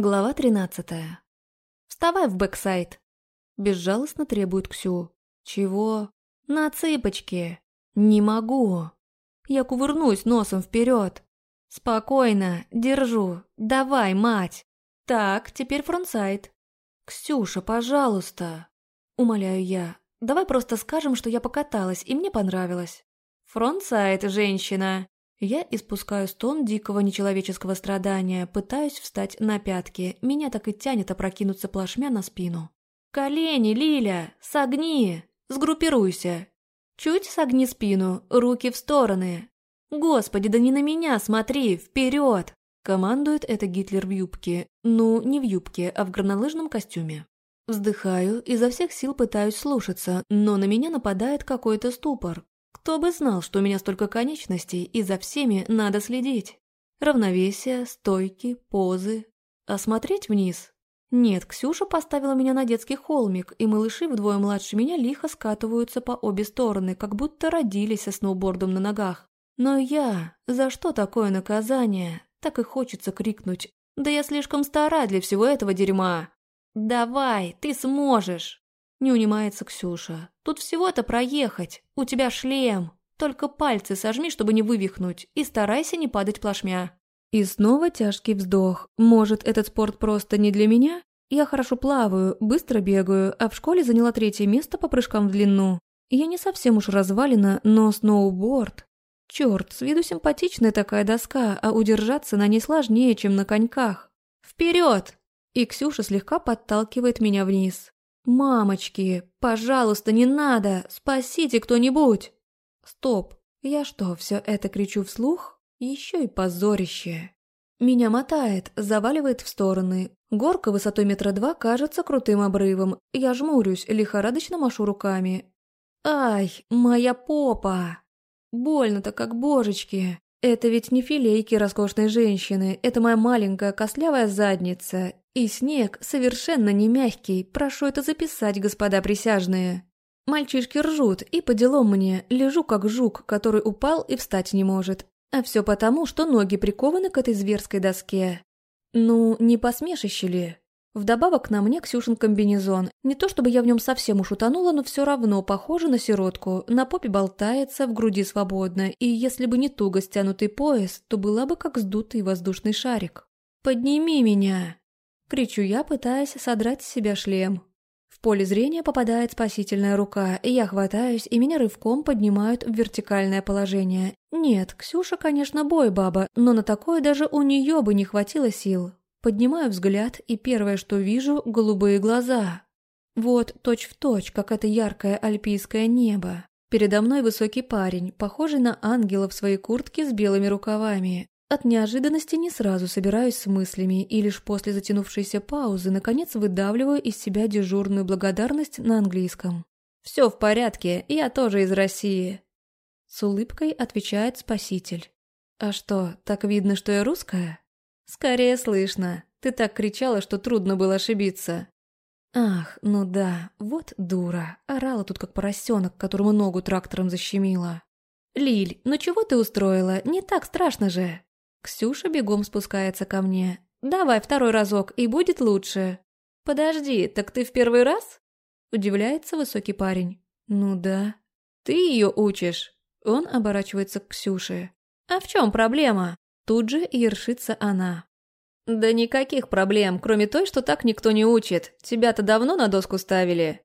Глава 13. «Вставай в backside!» Безжалостно требует Ксю. «Чего?» «На цыпочки!» «Не могу!» «Я кувырнусь носом вперед!» «Спокойно, держу! Давай, мать!» «Так, теперь frontside!» «Ксюша, пожалуйста!» Умоляю я. «Давай просто скажем, что я покаталась, и мне понравилось!» «Frontside, женщина!» Я испускаю стон дикого нечеловеческого страдания, пытаюсь встать на пятки, меня так и тянет опрокинуться плашмя на спину. «Колени, Лиля! Согни! Сгруппируйся! Чуть согни спину, руки в стороны! Господи, да не на меня, смотри, вперед!» Командует это Гитлер в юбке. Ну, не в юбке, а в горнолыжном костюме. Вздыхаю, изо всех сил пытаюсь слушаться, но на меня нападает какой-то ступор. Кто бы знал, что у меня столько конечностей, и за всеми надо следить. Равновесие, стойки, позы. А смотреть вниз? Нет, Ксюша поставила меня на детский холмик, и малыши вдвое младше меня лихо скатываются по обе стороны, как будто родились со сноубордом на ногах. Но я... За что такое наказание? Так и хочется крикнуть. Да я слишком стара для всего этого дерьма. Давай, ты сможешь. Не унимается Ксюша. Тут всего-то проехать. У тебя шлем. Только пальцы сожми, чтобы не вывихнуть, и старайся не падать плашмя. И снова тяжкий вздох. Может, этот спорт просто не для меня? Я хорошо плаваю, быстро бегаю, а в школе заняла третье место по прыжкам в длину. Я не совсем уж развалина, но сноуборд... Черт, с виду симпатичная такая доска, а удержаться на ней сложнее, чем на коньках. Вперед! И Ксюша слегка подталкивает меня вниз. «Мамочки, пожалуйста, не надо! Спасите кто-нибудь!» «Стоп! Я что, все это кричу вслух? Еще и позорище!» Меня мотает, заваливает в стороны. Горка высотой метра два кажется крутым обрывом. Я жмурюсь, лихорадочно машу руками. «Ай, моя попа!» Больно-то как божечки. Это ведь не филейки роскошной женщины, это моя маленькая костлявая задница. И снег совершенно не мягкий, прошу это записать, господа присяжные. Мальчишки ржут, и по делам мне, лежу как жук, который упал и встать не может. А все потому, что ноги прикованы к этой зверской доске. Ну, не посмешище ли? Вдобавок на мне Ксюшин комбинезон. Не то чтобы я в нем совсем уж утонула, но все равно похоже на сиротку. На попе болтается, в груди свободно, и если бы не туго стянутый пояс, то была бы как сдутый воздушный шарик. «Подними меня!» Кричу я, пытаясь содрать с себя шлем. В поле зрения попадает спасительная рука, и я хватаюсь, и меня рывком поднимают в вертикальное положение. Нет, Ксюша, конечно, бой-баба, но на такое даже у нее бы не хватило сил. Поднимаю взгляд, и первое, что вижу – голубые глаза. Вот точь-в-точь, точь, как это яркое альпийское небо. Передо мной высокий парень, похожий на ангела в своей куртке с белыми рукавами. От неожиданности не сразу собираюсь с мыслями, и лишь после затянувшейся паузы наконец выдавливаю из себя дежурную благодарность на английском. «Все в порядке, я тоже из России», – с улыбкой отвечает спаситель. «А что, так видно, что я русская?» «Скорее слышно. Ты так кричала, что трудно было ошибиться». «Ах, ну да, вот дура. Орала тут как поросенок, которому ногу трактором защемила». «Лиль, ну чего ты устроила? Не так страшно же». Ксюша бегом спускается ко мне. «Давай второй разок, и будет лучше». «Подожди, так ты в первый раз?» Удивляется высокий парень. «Ну да». «Ты ее учишь?» Он оборачивается к Ксюше. «А в чем проблема?» Тут же ершится она. «Да никаких проблем, кроме той, что так никто не учит. Тебя-то давно на доску ставили?»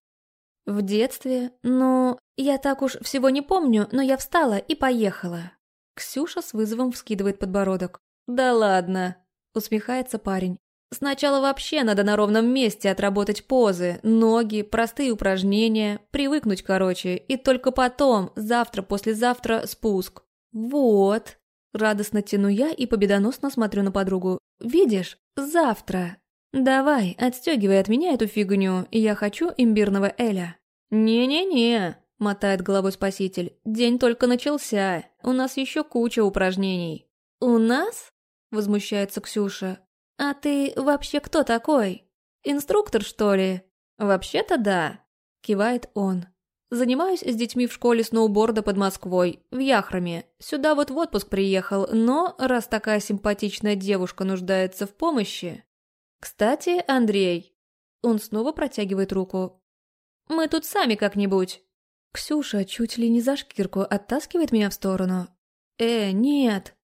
«В детстве? Ну, я так уж всего не помню, но я встала и поехала». Ксюша с вызовом вскидывает подбородок. «Да ладно», — усмехается парень. «Сначала вообще надо на ровном месте отработать позы, ноги, простые упражнения, привыкнуть короче, и только потом, завтра-послезавтра, спуск». «Вот», Радостно тяну я и победоносно смотрю на подругу. «Видишь? Завтра!» «Давай, отстегивай от меня эту фигню, я хочу имбирного Эля». «Не-не-не», — мотает головой спаситель, — «день только начался, у нас еще куча упражнений». «У нас?» — возмущается Ксюша. «А ты вообще кто такой? Инструктор, что ли?» «Вообще-то да», — кивает он. Занимаюсь с детьми в школе сноуборда под Москвой, в Яхраме. Сюда вот в отпуск приехал, но раз такая симпатичная девушка нуждается в помощи... «Кстати, Андрей...» Он снова протягивает руку. «Мы тут сами как-нибудь». Ксюша чуть ли не за шкирку оттаскивает меня в сторону. «Э, нет!»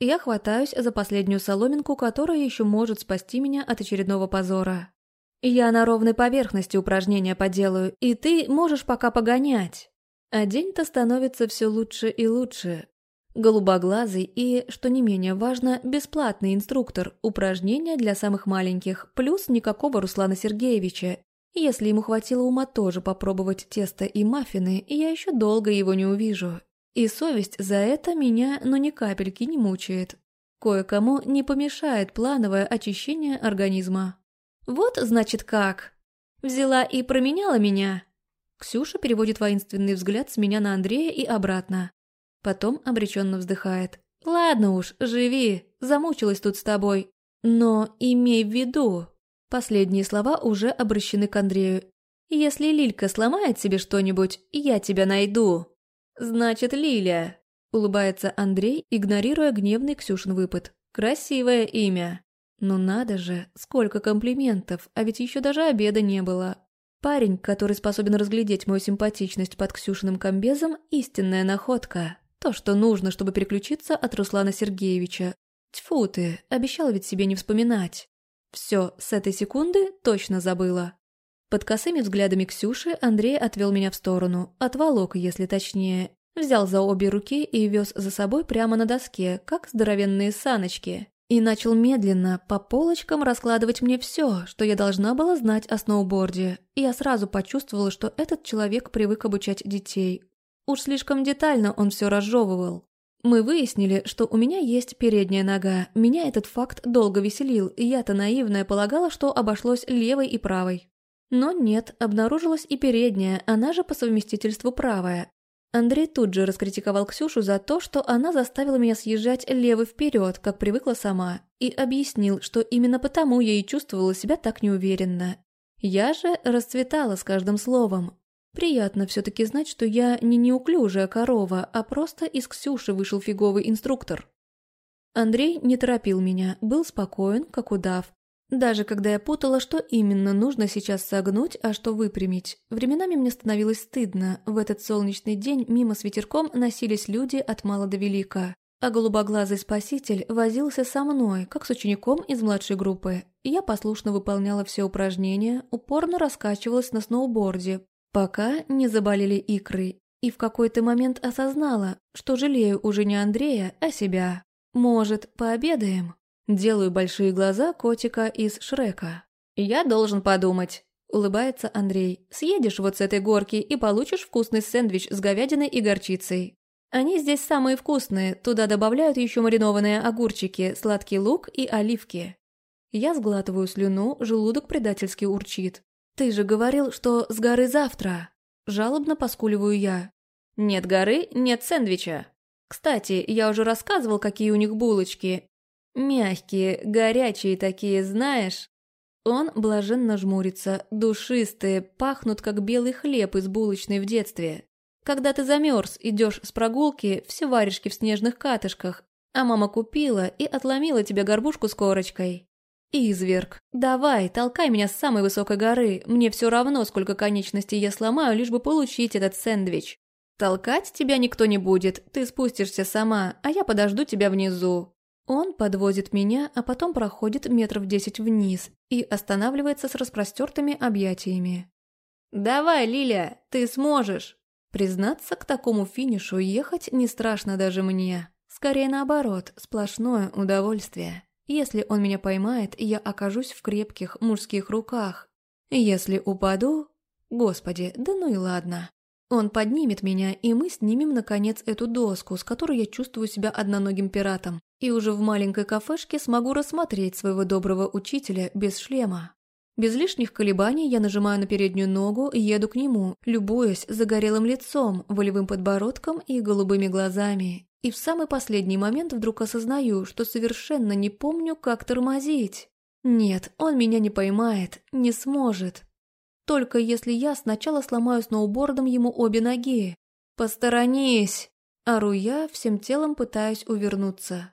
Я хватаюсь за последнюю соломинку, которая еще может спасти меня от очередного позора. Я на ровной поверхности упражнения поделаю, и ты можешь пока погонять. А день-то становится все лучше и лучше. Голубоглазый и, что не менее важно, бесплатный инструктор, упражнения для самых маленьких, плюс никакого Руслана Сергеевича. Если ему хватило ума тоже попробовать тесто и маффины, я еще долго его не увижу. И совесть за это меня, но ни капельки не мучает. Кое-кому не помешает плановое очищение организма. Вот, значит, как. Взяла и променяла меня. Ксюша переводит воинственный взгляд с меня на Андрея и обратно. Потом обреченно вздыхает. «Ладно уж, живи, замучилась тут с тобой. Но имей в виду...» Последние слова уже обращены к Андрею. «Если Лилька сломает себе что-нибудь, я тебя найду». «Значит, Лиля», — улыбается Андрей, игнорируя гневный Ксюшин выпад. «Красивое имя». «Ну надо же, сколько комплиментов, а ведь еще даже обеда не было». Парень, который способен разглядеть мою симпатичность под Ксюшиным комбезом, истинная находка. То, что нужно, чтобы переключиться от Руслана Сергеевича. Тьфу ты, обещала ведь себе не вспоминать. Все, с этой секунды точно забыла. Под косыми взглядами Ксюши Андрей отвел меня в сторону, отволок, если точнее. Взял за обе руки и вез за собой прямо на доске, как здоровенные саночки. И начал медленно, по полочкам раскладывать мне все, что я должна была знать о сноуборде. И я сразу почувствовала, что этот человек привык обучать детей. Уж слишком детально он все разжевывал. Мы выяснили, что у меня есть передняя нога. Меня этот факт долго веселил, и я-то наивная полагала, что обошлось левой и правой. Но нет, обнаружилась и передняя, она же по совместительству правая. Андрей тут же раскритиковал Ксюшу за то, что она заставила меня съезжать левый вперед, как привыкла сама, и объяснил, что именно потому я и чувствовала себя так неуверенно. Я же расцветала с каждым словом. Приятно все-таки знать, что я не неуклюжая корова, а просто из Ксюши вышел фиговый инструктор. Андрей не торопил меня, был спокоен, как удав, даже когда я путала, что именно нужно сейчас согнуть, а что выпрямить. Временами мне становилось стыдно. В этот солнечный день мимо с ветерком носились люди от мала до велика. А голубоглазый спаситель возился со мной, как с учеником из младшей группы. Я послушно выполняла все упражнения, упорно раскачивалась на сноуборде, пока не заболели икры. И в какой-то момент осознала, что жалею уже не Андрея, а себя. Может, пообедаем? Делаю большие глаза котика из Шрека. «Я должен подумать», — улыбается Андрей. «Съедешь вот с этой горки и получишь вкусный сэндвич с говядиной и горчицей. Они здесь самые вкусные, туда добавляют еще маринованные огурчики, сладкий лук и оливки». Я сглатываю слюну, желудок предательски урчит. «Ты же говорил, что с горы завтра!» Жалобно поскуливаю я. «Нет горы, нет сэндвича!» «Кстати, я уже рассказывал, какие у них булочки, Мягкие, горячие такие, знаешь? Он блаженно жмурится, душистые, пахнут, как белый хлеб из булочной в детстве. Когда ты замерз, идешь с прогулки, все варежки в снежных катышках, а мама купила и отломила тебе горбушку с корочкой. «Изверг, давай, толкай меня с самой высокой горы, мне все равно, сколько конечностей я сломаю, лишь бы получить этот сэндвич. Толкать тебя никто не будет, ты спустишься сама, а я подожду тебя внизу. Он подвозит меня, а потом проходит метров десять вниз и останавливается с распростертыми объятиями. «Давай, Лиля, ты сможешь!» Признаться, к такому финишу ехать не страшно даже мне. Скорее наоборот, сплошное удовольствие. Если он меня поймает, я окажусь в крепких мужских руках. Если упаду... Господи, да ну и ладно. Он поднимет меня, и мы снимем, наконец, эту доску, с которой я чувствую себя одноногим пиратом, и уже в маленькой кафешке смогу рассмотреть своего доброго учителя без шлема. Без лишних колебаний я нажимаю на переднюю ногу и еду к нему, любуясь загорелым лицом, волевым подбородком и голубыми глазами. И в самый последний момент вдруг осознаю, что совершенно не помню, как тормозить. Нет, он меня не поймает, не сможет. Только если я сначала сломаю сноубордом ему обе ноги. «Посторонись!» Ору я, всем телом пытаясь увернуться.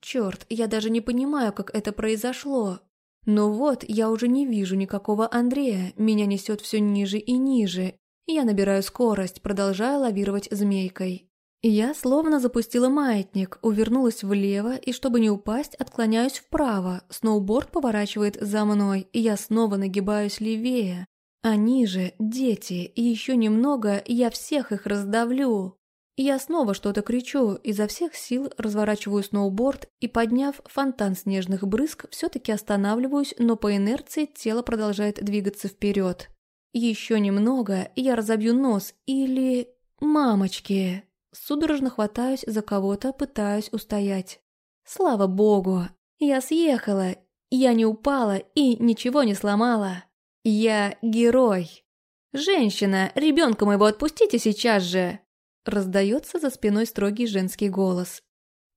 Черт, я даже не понимаю, как это произошло. Но вот я уже не вижу никакого Андрея, меня несет все ниже и ниже. Я набираю скорость, продолжая лавировать змейкой. Я словно запустила маятник, увернулась влево и, чтобы не упасть, отклоняюсь вправо. Сноуборд поворачивает за мной, и я снова нагибаюсь левее. Они же дети, и еще немного я всех их раздавлю. Я снова что-то кричу, изо всех сил разворачиваю сноуборд и, подняв фонтан снежных брызг, все-таки останавливаюсь, но по инерции тело продолжает двигаться вперед. Еще немного, и я разобью нос или... Мамочки! Судорожно хватаюсь за кого-то, пытаюсь устоять. Слава богу, я съехала, я не упала и ничего не сломала. Я герой. Женщина, ребенка моего отпустите сейчас же. Раздается за спиной строгий женский голос.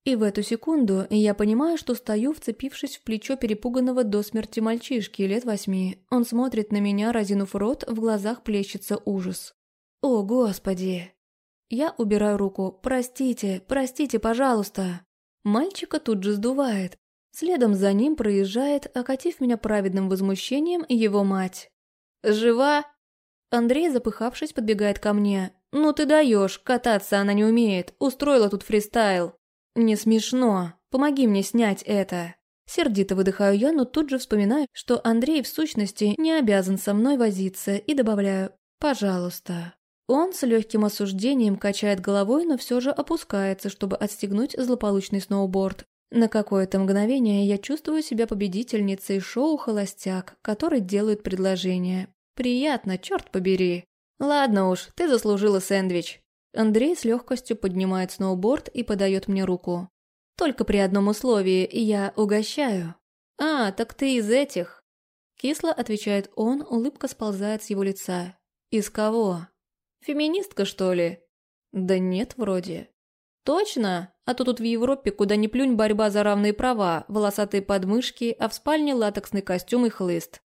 И в эту секунду я понимаю, что стою, вцепившись в плечо перепуганного до смерти мальчишки лет восьми. Он смотрит на меня, разинув рот, в глазах плещется ужас. «О, Господи!» Я убираю руку. «Простите, простите, пожалуйста!» Мальчика тут же сдувает. Следом за ним проезжает, окатив меня праведным возмущением, его мать. «Жива?» Андрей, запыхавшись, подбегает ко мне. «Ну ты даешь, кататься она не умеет, устроила тут фристайл». «Не смешно, помоги мне снять это». Сердито выдыхаю я, но тут же вспоминаю, что Андрей в сущности не обязан со мной возиться, и добавляю «пожалуйста». Он с легким осуждением качает головой, но все же опускается, чтобы отстегнуть злополучный сноуборд. На какое-то мгновение я чувствую себя победительницей шоу «Холостяк», который делает предложение. Приятно, черт побери. Ладно уж, ты заслужила сэндвич. Андрей с легкостью поднимает сноуборд и подает мне руку. Только при одном условии я угощаю. А, так ты из этих. Кисло отвечает он, улыбка сползает с его лица. Из кого? Феминистка, что ли? Да нет, вроде. Точно? А то тут в Европе, куда ни плюнь, борьба за равные права, волосатые подмышки, а в спальне латексный костюм и хлыст.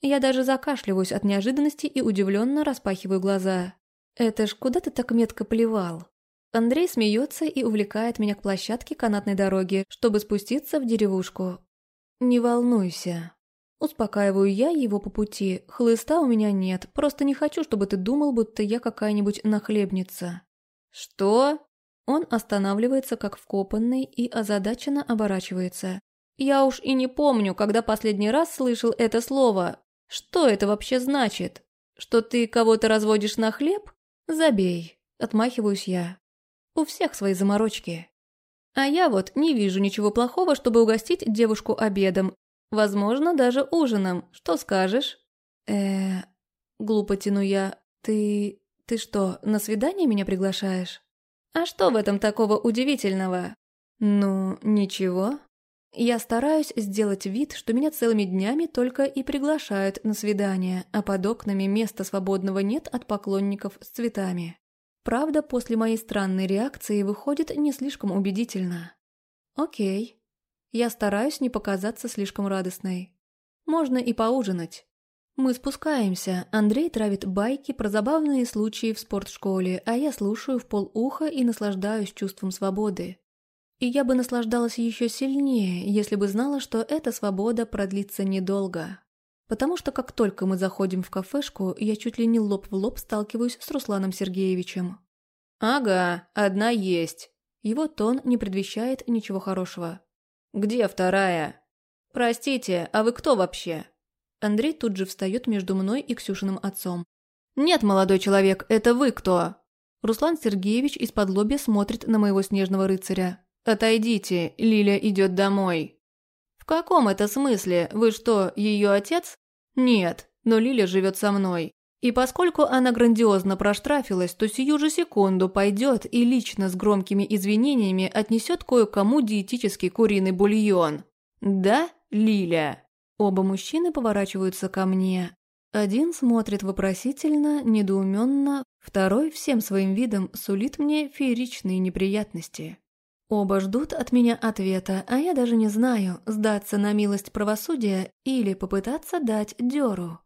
Я даже закашливаюсь от неожиданности и удивленно распахиваю глаза. Это ж куда ты так метко плевал? Андрей смеется и увлекает меня к площадке канатной дороги, чтобы спуститься в деревушку. Не волнуйся. Успокаиваю я его по пути. Хлыста у меня нет, просто не хочу, чтобы ты думал, будто я какая-нибудь нахлебница. Что? Он останавливается как вкопанный и озадаченно оборачивается. Я уж и не помню, когда последний раз слышал это слово. Что это вообще значит? Что ты кого-то разводишь на хлеб? Забей. Отмахиваюсь я. У всех свои заморочки. А я вот не вижу ничего плохого, чтобы угостить девушку обедом, Возможно, даже ужином. Что скажешь? э Глупо тяну я. Ты... Ты что, на свидание меня приглашаешь? А что в этом такого удивительного? Ну, ничего. Я стараюсь сделать вид, что меня целыми днями только и приглашают на свидание, а под окнами места свободного нет от поклонников с цветами. Правда, после моей странной реакции выходит не слишком убедительно. Окей, я стараюсь не показаться слишком радостной. Можно и поужинать. Мы спускаемся, Андрей травит байки про забавные случаи в спортшколе, а я слушаю в полуха и наслаждаюсь чувством свободы. И я бы наслаждалась еще сильнее, если бы знала, что эта свобода продлится недолго. Потому что как только мы заходим в кафешку, я чуть ли не лоб в лоб сталкиваюсь с Русланом Сергеевичем. «Ага, одна есть». Его тон не предвещает ничего хорошего. «Где вторая?» «Простите, а вы кто вообще?» Андрей тут же встает между мной и Ксюшиным отцом. «Нет, молодой человек, это вы кто?» Руслан Сергеевич из-под лобья смотрит на моего снежного рыцаря. «Отойдите, Лиля идет домой». «В каком это смысле? Вы что, ее отец?» «Нет, но Лиля живет со мной. И поскольку она грандиозно проштрафилась, то сию же секунду пойдет и лично с громкими извинениями отнесет кое-кому диетический куриный бульон. Да, Лиля? Оба мужчины поворачиваются ко мне. Один смотрит вопросительно, недоуменно, второй всем своим видом сулит мне фееричные неприятности. Оба ждут от меня ответа, а я даже не знаю, сдаться на милость правосудия или попытаться дать дёру.